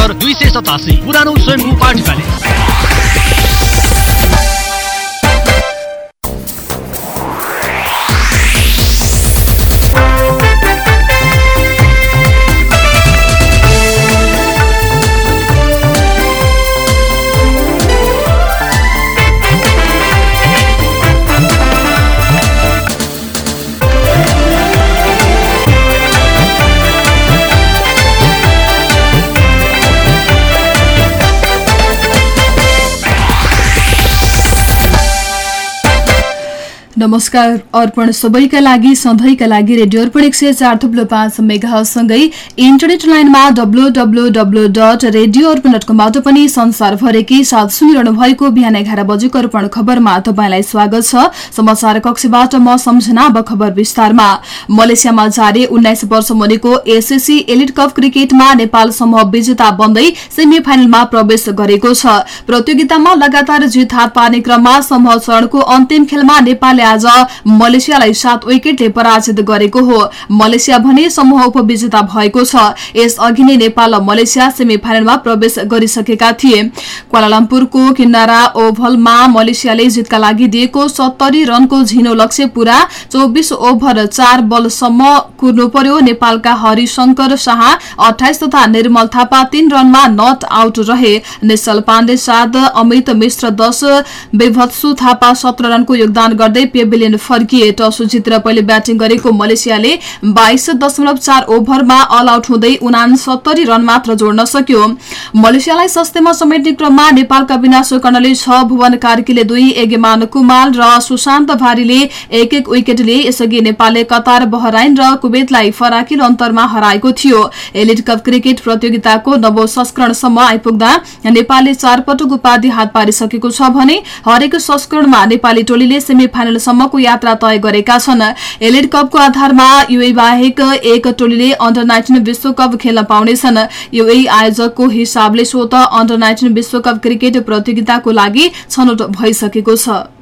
दुई सय सतासी पुरानो स्वयम्भू पार्टी प्यालेस। नमस्कार। अर्पण सबैका लागि सधैँका लागि रेडियो अर्पण एक सय चार थुप्लो पाँच मेगासँगै इन्टरनेट लाइनमा W W W dot radio Arpan dot कमबाट पनि संसारभरिकै साथ सुनिरहनु भएको बिहान एघार बजेको अर्पण खबरमा तपाईँलाई स्वागत छ। समाचार कक्षबाट म सम्झना अब खबर विस्तारमा। मलेसियामा जारी उन्नाइस वर्ष मुनिको एसएससी एलिड कप क्रिकेटमा नेपाल समूह विजेता बन्दै सेमी फाइनलमा प्रवेश गरेको छ। प्रतियोगितामा लगातार जित हात पार्ने क्रममा समूह चरणको अन्तिम खेलमा नेपालले आज मलेसियालाई सात विकेटले पराजित गरेको हो। मलेसिया भने समूह उपविजेता भएको छ। यस अघि नै नेपाल र मलेसिया सेमी फाइनलमा प्रवेश गरिसकेका थिए। क्वालालम्पुरको किन्नारा ओभलमा मलेसियाले जितका लागि दिएको सत्तरी रनको झिनो लक्ष्य पूरा चौबिस ओभर चार बलसम्म कुर्नु पर्यो। नेपालका हरिशंकर शाह अठाइस तथा निर्मल थापा तीन रनमा नट आउट रहे। निश्चल पाण्डे सात अमित मिश्र दश बेभत्सु थापा सत्र रनको योगदान गर्दै पेभिलियन फर्किए टस जितेर पहिले ब्याटिङ गरेको मलेसियाले बाइस दशमलव चार ओभरमा अल आउट हुँदै उनासत्तरी रन मात्र जोड्न सक्यो। मलेसियालाई सस्तेमा समेट्ने क्रममा नेपालका विनाश कर्णले छ भुवन कार्कीले दुई एगेमान कुमाल र सुशान्त भारीले एक एक विकेट लिए। यसअघि नेपालले कतार बहराइन र कुवेतलाई फराकिलो अन्तरमा हराएको थियो। एलिड कप क्रिकेट प्रतियोगिताको नवौं संस्करणसम्म आइपुग्दा नेपालले चार पटक उपाधि हात पारिसकेको छ भने हरेक संस्करणमा नेपाली टोलीले सेमी फाइनलसम्मको यात्रा तय गरेका छन्। एलिड कपको आधारमा युए बाहेक एक टोलीले अन्डर नाइन्टिन विश्वकप खेल्न पाउनेछन् युए आयोजकको हिसाबले स्वत अन्डर नाइन्टिन विश्वकप क्रिकेट प्रतियोगिताको लागि छनौट भइसकेको छ।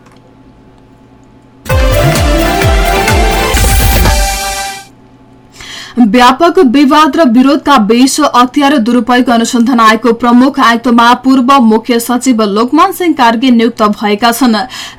व्यापक विवाद र विरोधका बीच अख्तियार दुरूपयोग अनुसन्धान आयोगको प्रमुख आयुक्तमा पूर्व मुख्य सचिव लोकमान सिंह कार्की नियुक्त भएका छन्।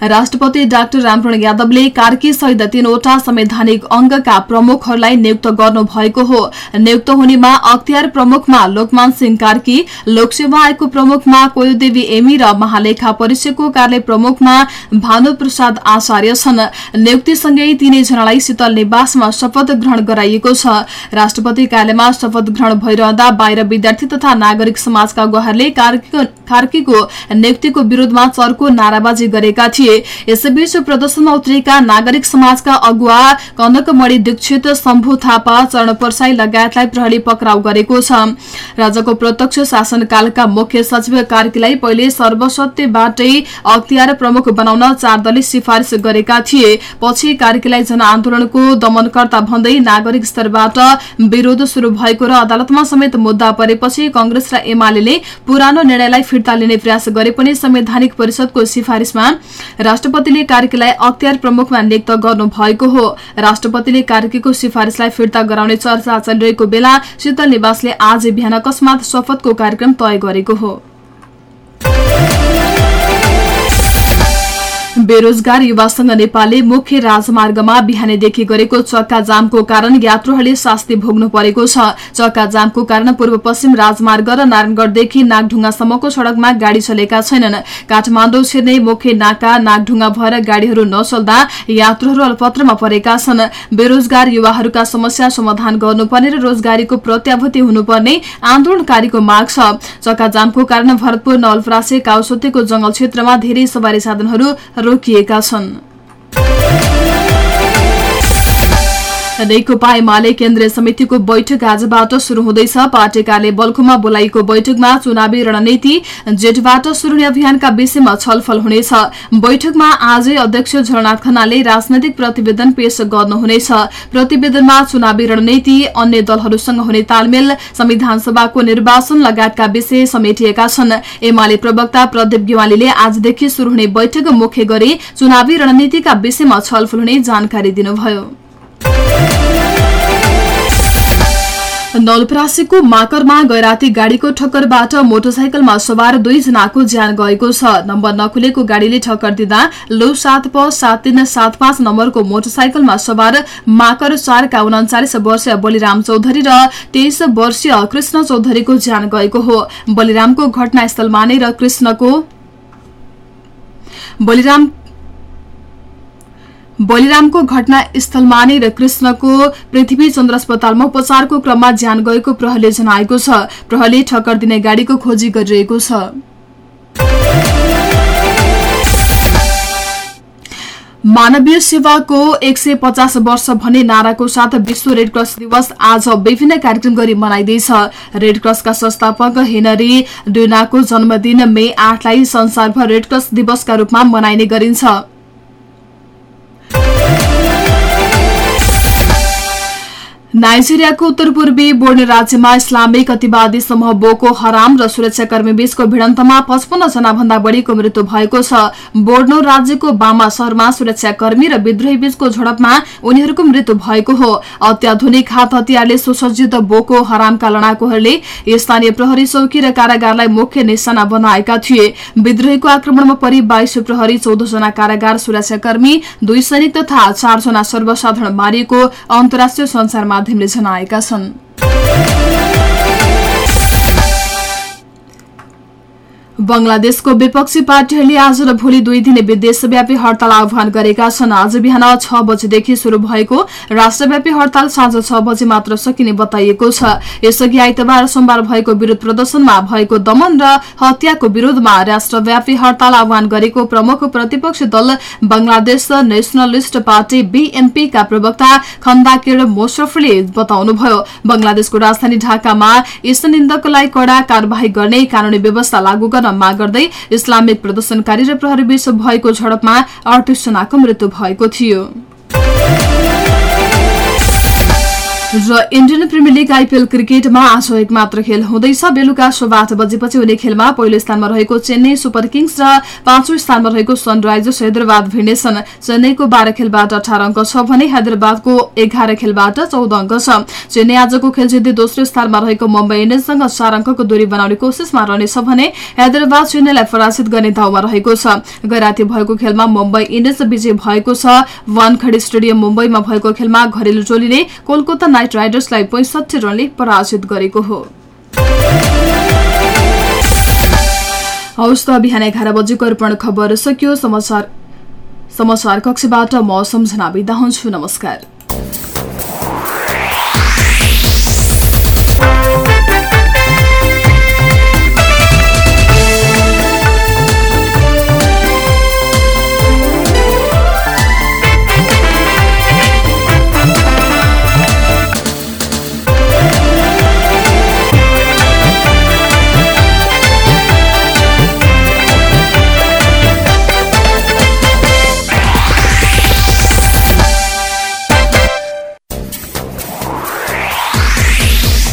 राष्ट्रपति डाक्टर रामचरण यादवले कार्की सहित तीनवटा संवैधानिक अंगका प्रमुखहरूलाई नियुक्त गर्नु भएको हो। नियुक्त हुनेमा अख्तियार प्रमुखमा लोकमान सिंह कार्की लोकसेवा आयोगको प्रमुखमा कोयोदेवी एमी र महालेखा परिषदको कार्यालय प्रमुखमा भानु प्रसाद आचार्य छन्। नियुक्तिसँगै तीनैजनालाई शीतल निवासमा शपथ ग्रहण गराइएको छ। राष्ट्रपति कार्यालयमा शपथ ग्रहण भइरहँदा बाहिर विद्यार्थी तथा नागरिक समाजका गुहारले कार्कीको नियुक्तिको विरोधमा चर्को नाराबाजी गरेका थिए। यसैबीच प्रदर्शनमा उत्रिएका नागरिक समाजका अगुवा कनकमणि दीक्षित शम्भु थापा चरण पर्साई लगायतलाई प्रहरी पक्राउ गरेको छ। राज्यको प्रत्यक्ष शासनकालका मुख्य सचिव कार्कीलाई पहिले सर्वसत्यबाटै अख्तियार प्रमुख बनाउन चार दलले सिफारिश गरेका थिए। पछि कार्कीलाई जनआन्दोलनको दमनकर्ता भन्दै नागरिक स्तरबाट विरोध शुरू भएको र अदालतमा समेत मुद्दा परेपछि कंग्रेस र एमाले पुरानो निर्णयलाई फिर्ता लिने प्रयास गरे पनि संवैधानिक परिषदको सिफारिशमा राष्ट्रपतिले कार्कीलाई अख्तियार प्रमुखमा नियुक्त गर्नु भएको हो। राष्ट्रपतिले कार्कीको सिफारिशलाई फिर्ता गराउने चर्चा चलिरहेको बेला शीतल निवासले आज बिहान अकस्मात शपथको कार्यक्रम तय गरेको हो। बेरोजगार युवासँग नेपालले मुख्य राजमार्गमा बिहानैदेखि गरेको चक्का जामको कारण यात्रुहरूले शास्ति भोग्नु परेको छ। चक्का जामको कारण पूर्व पश्चिम राजमार्ग र नारायणगढ़देखि नागढुङ्गासम्मको सड़कमा गाड़ी चलेका छैनन्। काठमाडौँ छिर्ने मुख्य नाका नागढुङ्गा भएर गाड़ीहरू नचल्दा यात्रुहरू अल्पत्रमा परेका छन्। बेरोजगार युवाहरूका समस्या समाधान गर्नुपर्ने र रोजगारीको प्रत्याभूति हुनुपर्ने आन्दोलनकारीको माग छ। चक्का जामको कारण भरतपुर नवलपरासी काउसोतेको जंगल क्षेत्रमा धेरै सवारी साधनहरू रोकिएका छन् नेकपा एमाले केन्द्रीय समितिको बैठक आजबाट शुरू हुँदैछ। पार्टी कार्यालय बल्खुमा बोलाइएको बैठकमा चुनावी रणनीति जेठबाट शुरू हुने अभियानका विषयमा छलफल हुनेछ। बैठकमा आजै अध्यक्ष झलनाथ खनालले राजनैतिक प्रतिवेदन पेश गर्नुहुनेछ। प्रतिवेदनमा चुनावी रणनीति अन्य दलहरूसँग हुने तालमेल संविधान सभाको निर्वाचन लगायतका विषय समेटिएका छन्। एमाले प्रवक्ता प्रदीप गेवालीले आजदेखि शुरू हुने बैठक मुख्य गरी चुनावी रणनीतिका विषयमा छलफल हुने जानकारी दिनुभयो। नलपरासीको माकरमा गैराती गाड़ीको ठक्करबाट मोटरसाइकलमा सवार दुईजनाको ज्यान गएको छ। नम्बर नखुलेको गाड़ीले ठक्कर दिँदा लो सात प सात तीन सात पाँच नम्बरको मोटरसाइकलमा सवार माकर चारका उन्चालिस वर्षीय बलिराम चौधरी र तेइस वर्षीय कृष्ण चौधरीको ज्यान गएको हो। बलिरामको घटनास्थलमा नै र कृष्णको बलिराम बलिरामको घटनास्थलमा नै र कृष्णको पृथ्वी चन्द्र अस्पतालमा उपचारको क्रममा ज्यान गएको प्रहरले जनाएको छ। प्रहरले ठक्कर दिने गाड़ीको खोजी गरिरहेको छ। मानवीय सेवाको एक सय पचास वर्ष भन्ने नाराको साथ विश्व रेडक्रस दिवस आज विभिन्न कार्यक्रम गरी मनाइँदैछ। रेडक्रसका संस्थापक हेनरी डुनाको जन्मदिन मे आठलाई संसारभर रेडक्रस दिवसका रूपमा मनाइने गरिन्छ। Thank. नाइजेरियाको उत्तर पूर्वी बोर्ने राज्यमा इस्लामिक अतिवादी समूह बोको हराम र सुरक्षाकर्मी बीचको भिडन्तमा पचपन्न जना भन्दा बढ़ीको मृत्यु भएको छ। बोर्नो राज्यको बामा शहरमा सुरक्षाकर्मी र विद्रोही बीचको झडपमा उनीहरूको मृत्यु भएको हो। अत्याधुनिक हात हतियारले सुसज्जित बोको हरामका लडाकुहरूले स्थानीय प्रहरी चौकी र कारागारलाई मुख्य निशाना बनाएका थिए। विद्रोहीको आक्रमणमा परि बाइस प्रहरी चौध जना कारागार सुरक्षाकर्मी दुई सैनिक तथा चारजना सर्वसाधारण मारिएको अन्तर्राष्ट्रिय संसार माध्यमले जनाएका छन्। बंगलादेशको विपक्षी पार्टीहरूले आज र भोलि दुई दिने विदेशव्यापी हड़ताल आह्वान गरेका छन्। आज बिहान छ बजेदेखि शुरू भएको राष्ट्रव्यापी हड़ताल साँझ छ बजे मात्र सकिने बताइएको छ। यसअघि आइतबार सोमबार भएको विरोध प्रदर्शनमा भएको दमन र हत्याको विरोधमा राष्ट्रव्यापी हड़ताल आह्वान गरेको प्रमुख प्रतिपक्षी दल बंगलादेश नेशनलिस्ट पार्टी बीएनपी का प्रवक्ता खन्दाकिर मोशरफले बताउनुभयो बंगलादेशको राजधानी ढाकामा यस निन्दकलाई कड़ा कार्यवाही गर्ने कानूनी व्यवस्था लागू गर्न माग गर्दै इस्लामिक प्रदर्शनकारी र प्रहरीबीच भएको झडपमा अडतिस जनाको मृत्यु भएको थियो। र इन्डियन प्रिमियर लिग आइपिएल क्रिकेटमा आज एक मात्र खेल हुँदैछ। बेलुका सो आठ बजेपछि हुने खेलमा पहिलो स्थानमा रहेको चेन्नई सुपर किङ्स र पाँचौं स्थानमा रहेको सनराइजर्स हैदराबाद भिड्नेछन् चेन्नईको बाह्र खेलबाट अठार अङ्क छ भने हैदराबादको एघार खेलबाट चौध अङ्क छ। चेन्नई आजको खेल जित्दै दोस्रो स्थानमा रहेको मुम्बई इन्डियन्ससँग चार अङ्कको दूरी बनाउने कोसिसमा रहनेछ भने हैदराबाद चेन्नईलाई पराजित गर्ने दाउमा रहेको छ। गैराती भएको खेलमा मुम्बई इन्डियन्स विजय भएको छ। वानखडी स्टेडियम मुम्बईमा भएको खेलमा घरेलु टोलीले कोलकाता नाइट राइडर्सलाई पैंसठी रनले पराजित गरेको हो। हौस् त बिहान एघार बजेको अर्पण खबर सकियो। समाचार कक्षबाट म सम्झना बिदा हुन्छु। नमस्कार।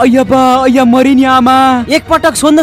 अय्या बा अय्या मरिनी आमा। एकपटक सोध्न